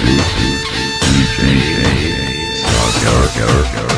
DJ Soccer.